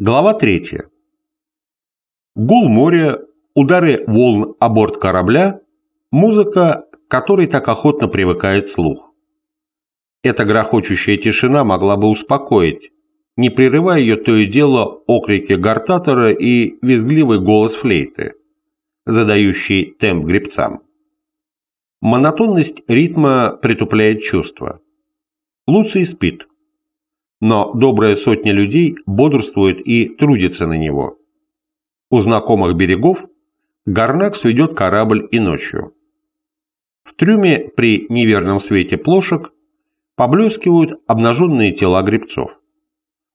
Глава 3. Гул моря, удары волн о борт корабля, музыка, которой так охотно привыкает слух. Эта грохочущая тишина могла бы успокоить, не прерывая ее то и дело окрики гортатора и визгливый голос флейты, задающий темп гребцам. Монотонность ритма притупляет чувства. Луций спит но добрая сотня людей бодрствует и трудится на него. У знакомых берегов Гарнакс ведет корабль и ночью. В трюме при неверном свете плошек поблескивают обнаженные тела гребцов.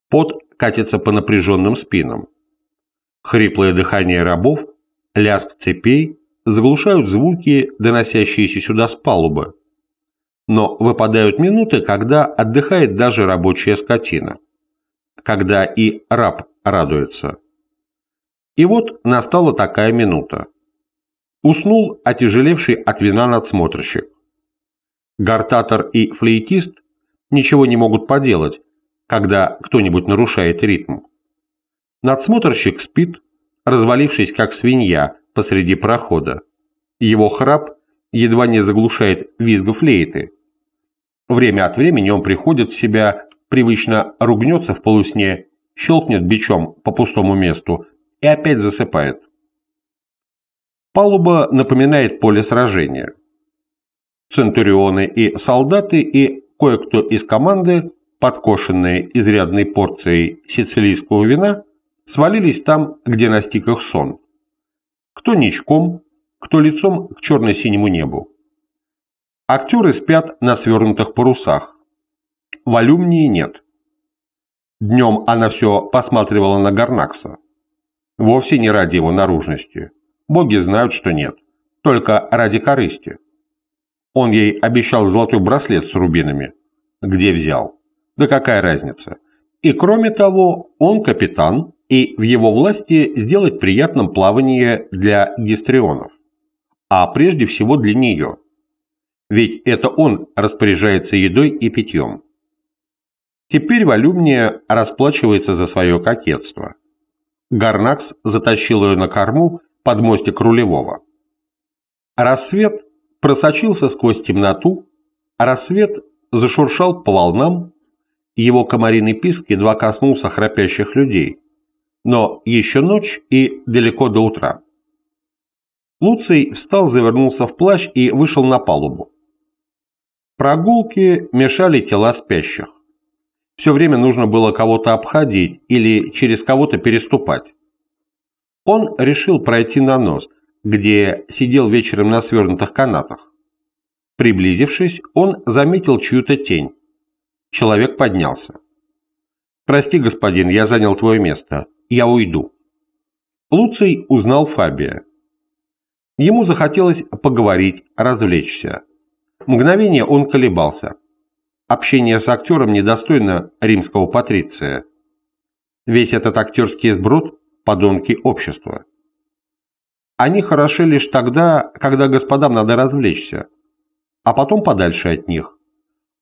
Пот катится по напряженным спинам. Хриплое дыхание рабов, лязг цепей заглушают звуки, доносящиеся сюда с палубы, но выпадают минуты, когда отдыхает даже рабочая скотина, когда и раб радуется. И вот настала такая минута. Уснул отяжелевший от вина надсмотрщик. Гортатор и флейтист ничего не могут поделать, когда кто-нибудь нарушает ритм. Надсмотрщик спит, развалившись как свинья посреди прохода. Его храп едва не заглушает визг флейты, Время от времени он приходит в себя, привычно ругнется в полусне, щелкнет бичом по пустому месту и опять засыпает. Палуба напоминает поле сражения. Центурионы и солдаты и кое-кто из команды, подкошенные изрядной порцией сицилийского вина, свалились там, где настиг их сон. Кто ничком, кто лицом к черно-синему небу. Актеры спят на свернутых парусах. Валюмнии нет. Днем она все посматривала на Гарнакса. Вовсе не ради его наружности. Боги знают, что нет. Только ради корысти. Он ей обещал золотой браслет с рубинами. Где взял? Да какая разница? И кроме того, он капитан, и в его власти сделать приятным плавание для гистрионов. А прежде всего для нее – ведь это он распоряжается едой и питьем. Теперь Валюмния расплачивается за свое кокетство. Гарнакс затащил ее на корму под мостик рулевого. Рассвет просочился сквозь темноту, рассвет зашуршал по волнам, его комариный писк едва коснулся храпящих людей. Но еще ночь и далеко до утра. Луций встал, завернулся в плащ и вышел на палубу. Прогулки мешали тела спящих. Все время нужно было кого-то обходить или через кого-то переступать. Он решил пройти на нос, где сидел вечером на свернутых канатах. Приблизившись, он заметил чью-то тень. Человек поднялся. «Прости, господин, я занял твое место. Я уйду». Луций узнал Фабия. Ему захотелось поговорить, развлечься. Мгновение он колебался. Общение с актером недостойно римского патриция. Весь этот актерский сброд – подонки общества. Они хороши лишь тогда, когда господам надо развлечься, а потом подальше от них.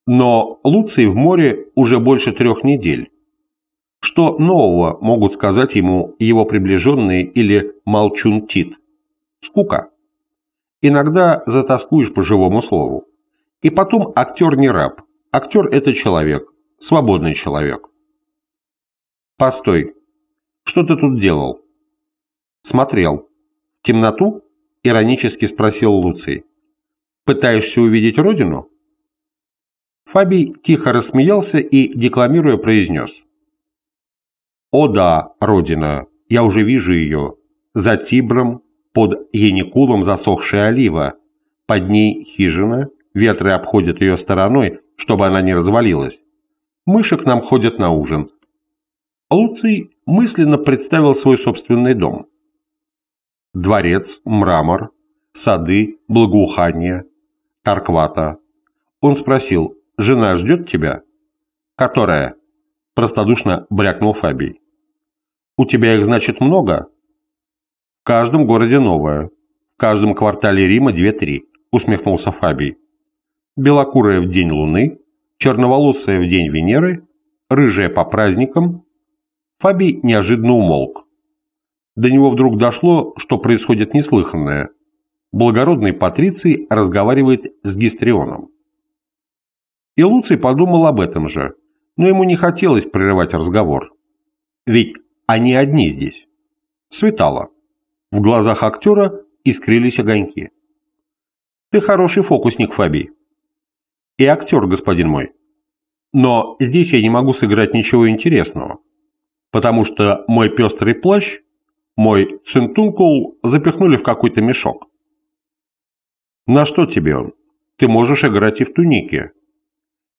Но Луций в море уже больше трех недель. Что нового могут сказать ему его приближенные или молчун Тит? Скука. Иногда затаскуешь по живому слову. И потом актер не раб. Актер – это человек. Свободный человек. Постой. Что ты тут делал? Смотрел. В темноту? Иронически спросил Луций. Пытаешься увидеть родину? Фабий тихо рассмеялся и, декламируя, произнес. «О да, родина, я уже вижу ее. За Тибром, под Яникулом засохшая олива, под ней хижина, ветры обходят ее стороной, чтобы она не развалилась. Мыши к нам ходят на ужин. Луций мысленно представил свой собственный дом. Дворец, мрамор, сады, благоухание, Тарквата. Он спросил, жена ждет тебя? Которая? Простодушно брякнул Фабий. У тебя их, значит, много? В каждом городе новое. В каждом квартале Рима две-три, усмехнулся Фабий. Белокурая в день Луны, черноволосая в день Венеры, рыжая по праздникам. Фабий неожиданно умолк. До него вдруг дошло, что происходит неслыханное. Благородный Патриций разговаривает с Гистрионом. И Луций подумал об этом же, но ему не хотелось прерывать разговор. Ведь они одни здесь. Светало. В глазах актера искрились огоньки. «Ты хороший фокусник, Фабий». «И актер, господин мой. Но здесь я не могу сыграть ничего интересного, потому что мой пестрый плащ, мой цинтункул запихнули в какой-то мешок». «На что тебе он? Ты можешь играть и в тунике.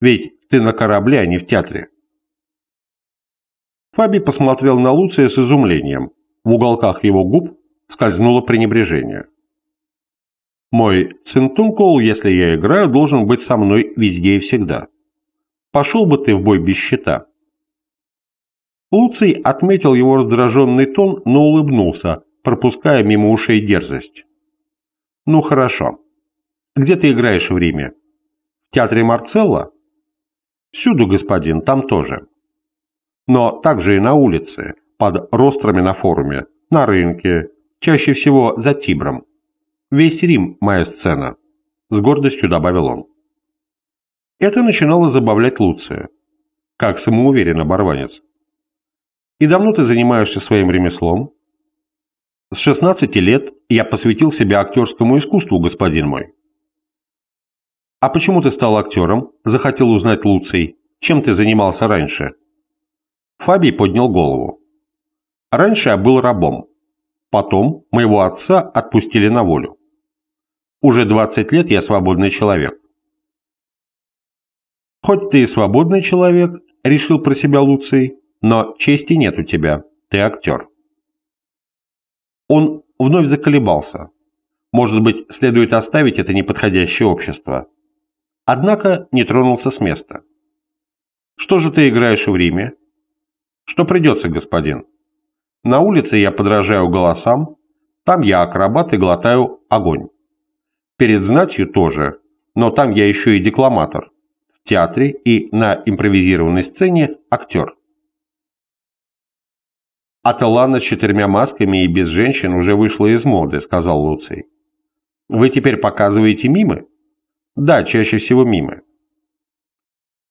Ведь ты на корабле, а не в театре». Фаби посмотрел на Луция с изумлением. В уголках его губ скользнуло пренебрежение. «Мой цинтункул, если я играю, должен быть со мной везде и всегда. Пошел бы ты в бой без щита». Луций отметил его раздраженный тон, но улыбнулся, пропуская мимо ушей дерзость. «Ну хорошо. Где ты играешь в Риме? В театре Марцелла?» «Всюду, господин, там тоже. Но также и на улице, под рострами на форуме, на рынке, чаще всего за Тибром. Весь Рим – моя сцена», – с гордостью добавил он. Это начинало забавлять Луция. Как самоуверен оборванец. «И давно ты занимаешься своим ремеслом?» «С 16 лет я посвятил себя актерскому искусству, господин мой». «А почему ты стал актером?» – захотел узнать Луций. «Чем ты занимался раньше?» Фабий поднял голову. Раньше я был рабом. Потом моего отца отпустили на волю. Уже 20 лет я свободный человек. Хоть ты и свободный человек, решил про себя Луций, но чести нет у тебя, ты актер. Он вновь заколебался. Может быть, следует оставить это неподходящее общество. Однако не тронулся с места. Что же ты играешь в Риме? Что придется, господин? На улице я подражаю голосам, там я акробат и глотаю огонь. Перед знатью тоже, но там я еще и декламатор. В театре и на импровизированной сцене актер. «Аталана с четырьмя масками и без женщин уже вышла из моды», — сказал Луций. «Вы теперь показываете мимы?» «Да, чаще всего мимы».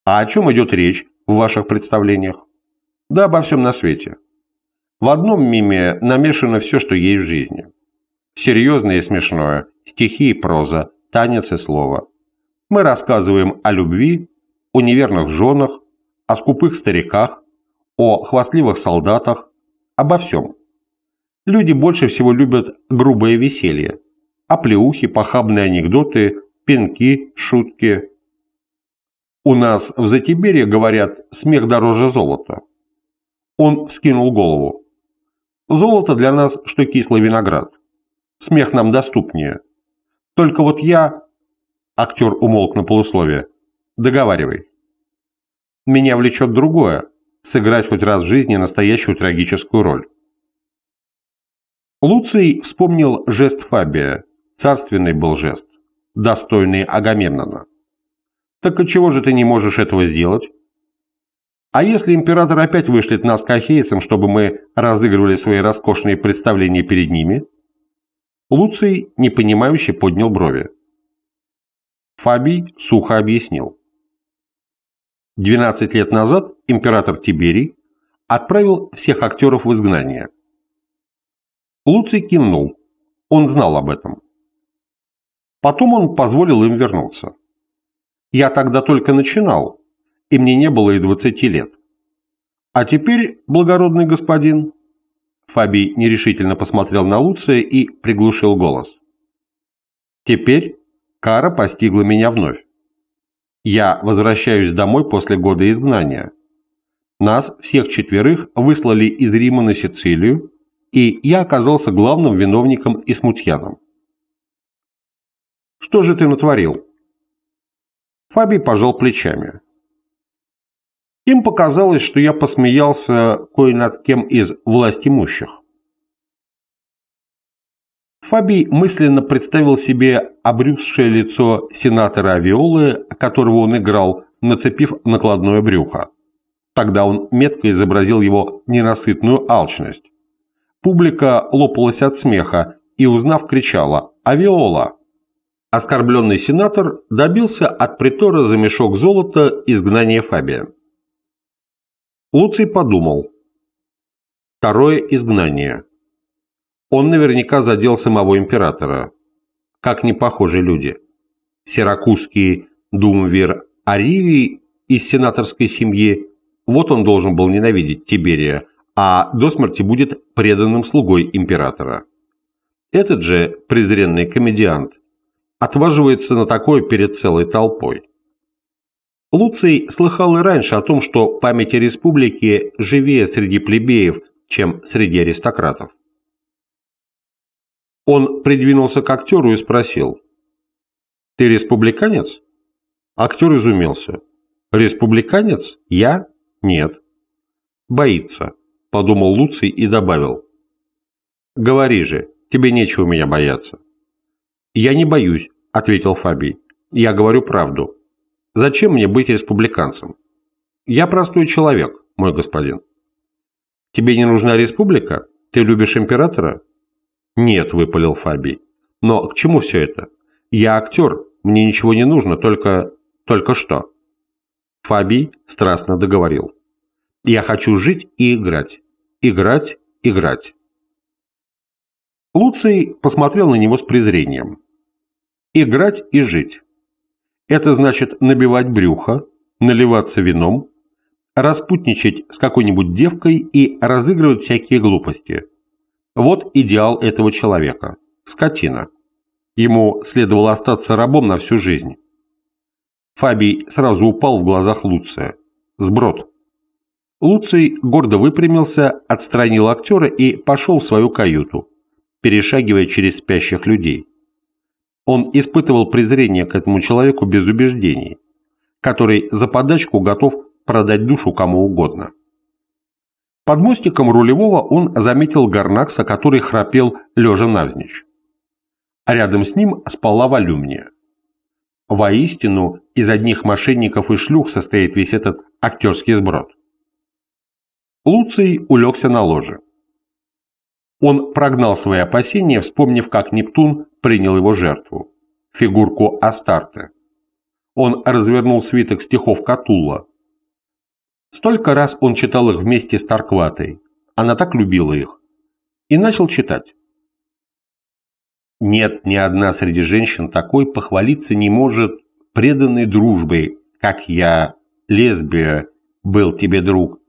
«А о чем идет речь в ваших представлениях?» Да обо всем на свете. В одном миме намешано все, что есть в жизни. Серьезное и смешное, стихи и проза, танец и слово. Мы рассказываем о любви, о неверных женах, о скупых стариках, о хвастливых солдатах, обо всем. Люди больше всего любят грубое веселье, оплеухи, похабные анекдоты, пинки, шутки. У нас в Затибере говорят «смех дороже золота». Он вскинул голову. «Золото для нас, что кислый виноград. Смех нам доступнее. Только вот я...» Актер умолк на полусловие. «Договаривай». «Меня влечет другое. Сыграть хоть раз в жизни настоящую трагическую роль». Луций вспомнил жест Фабия. Царственный был жест, достойный Агамемнона. «Так отчего же ты не можешь этого сделать?» А если император опять вышлет нас к ахейцам, чтобы мы разыгрывали свои роскошные представления перед ними? Луций, непонимающе, поднял брови. Фабий сухо объяснил. 12 лет назад император Тиберий отправил всех актеров в изгнание. Луций кивнул. Он знал об этом. Потом он позволил им вернуться. Я тогда только начинал, и мне не было и двадцати лет. А теперь, благородный господин, Фабий нерешительно посмотрел на Луция и приглушил голос. Теперь кара постигла меня вновь. Я возвращаюсь домой после года изгнания. Нас, всех четверых, выслали из Рима на Сицилию, и я оказался главным виновником и смутьяном. Что же ты натворил? Фабий пожал плечами. Им показалось, что я посмеялся кое над кем из властимущих. Фабий мысленно представил себе обрюзшее лицо сенатора Авиолы, которого он играл, нацепив накладное брюхо. Тогда он метко изобразил его ненасытную алчность. Публика лопалась от смеха и, узнав, кричала «Авиола!». Оскорбленный сенатор добился от притора за мешок золота изгнания Фабия. Луций подумал. Второе изгнание. Он наверняка задел самого императора. Как не похожи люди. Сиракузский Думвир Аривий из сенаторской семьи, вот он должен был ненавидеть Тиберия, а до смерти будет преданным слугой императора. Этот же презренный комедиант отваживается на такое перед целой толпой. Луций слыхал и раньше о том, что память о республике живее среди плебеев, чем среди аристократов. Он придвинулся к актеру и спросил. «Ты республиканец?» Актер изумился. «Республиканец? Я? Нет». «Боится», – подумал Луций и добавил. «Говори же, тебе нечего меня бояться». «Я не боюсь», – ответил Фабий. «Я говорю правду. Зачем мне быть республиканцем? Я простой человек, мой господин». «Тебе не нужна республика? Ты любишь императора?» «Нет», – выпалил Фабий. «Но к чему все это? Я актер, мне ничего не нужно, только... только что?» Фабий страстно договорил. «Я хочу жить и играть. Играть, играть». Луций посмотрел на него с презрением. «Играть и жить. Это значит набивать брюхо, наливаться вином, распутничать с какой-нибудь девкой и разыгрывать всякие глупости. Вот идеал этого человека. Скотина. Ему следовало остаться рабом на всю жизнь. Фабий сразу упал в глазах Луция. Сброд. Луций гордо выпрямился, отстранил актера и пошел в свою каюту, перешагивая через спящих людей. Он испытывал презрение к этому человеку без убеждений, который за подачку готов продать душу кому угодно. Под мостиком рулевого он заметил Гарнакса, который храпел лежа навзничь. А рядом с ним спала Валюмния. Воистину, из одних мошенников и шлюх состоит весь этот актерский сброд. Луций улегся на ложе. Он прогнал свои опасения, вспомнив, как Нептун принял его жертву, фигурку Астарты. Он развернул свиток стихов Катулла, Столько раз он читал их вместе с Таркватой. Она так любила их. И начал читать. Нет ни одна среди женщин такой похвалиться не может преданной дружбой, как я, лесбия, был тебе друг,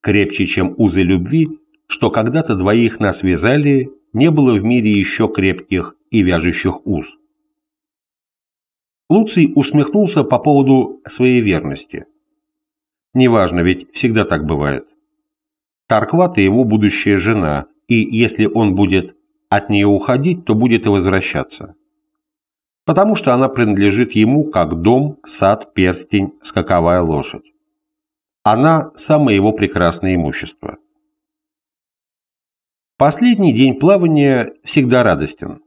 крепче, чем узы любви, что когда-то двоих нас вязали, не было в мире еще крепких и вяжущих уз. Луций усмехнулся по поводу своей верности – Неважно, ведь всегда так бывает. Таркват и его будущая жена, и если он будет от нее уходить, то будет и возвращаться. Потому что она принадлежит ему как дом, сад, перстень, скаковая лошадь. Она – самое его прекрасное имущество. Последний день плавания всегда радостен.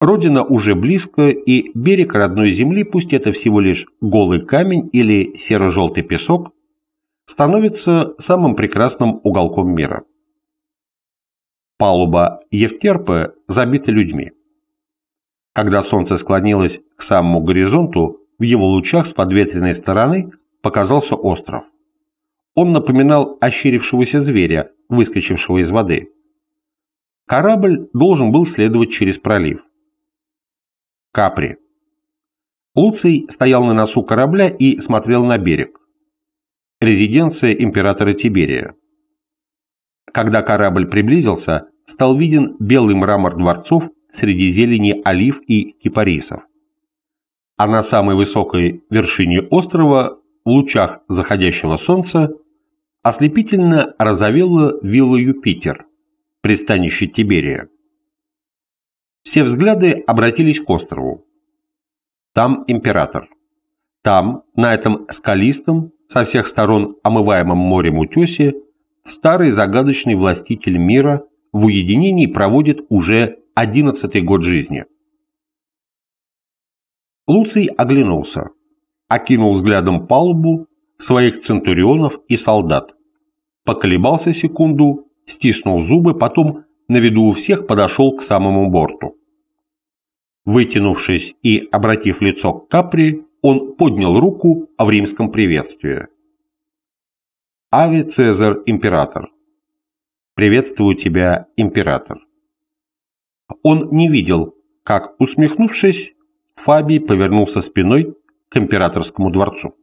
Родина уже близко, и берег родной земли, пусть это всего лишь голый камень или серо-желтый песок, становится самым прекрасным уголком мира. Палуба Евтерпы забита людьми. Когда солнце склонилось к самому горизонту, в его лучах с подветренной стороны показался остров. Он напоминал ощерившегося зверя, выскочившего из воды. Корабль должен был следовать через пролив. Капри. Луций стоял на носу корабля и смотрел на берег. Резиденция императора Тиберия. Когда корабль приблизился, стал виден белый мрамор дворцов среди зелени олив и кипарисов. А на самой высокой вершине острова, в лучах заходящего солнца, ослепительно разовела вилла Юпитер, пристанище Тиберия. Все взгляды обратились к острову. Там император. Там, на этом скалистом, со всех сторон омываемом морем утесе, старый загадочный властитель мира в уединении проводит уже одиннадцатый год жизни. Луций оглянулся, окинул взглядом палубу, своих центурионов и солдат. Поколебался секунду, стиснул зубы, потом на виду у всех подошел к самому борту. Вытянувшись и обратив лицо к Капри, он поднял руку в римском приветствии. «Ави Цезарь, император!» «Приветствую тебя, император!» Он не видел, как, усмехнувшись, Фабий повернулся спиной к императорскому дворцу.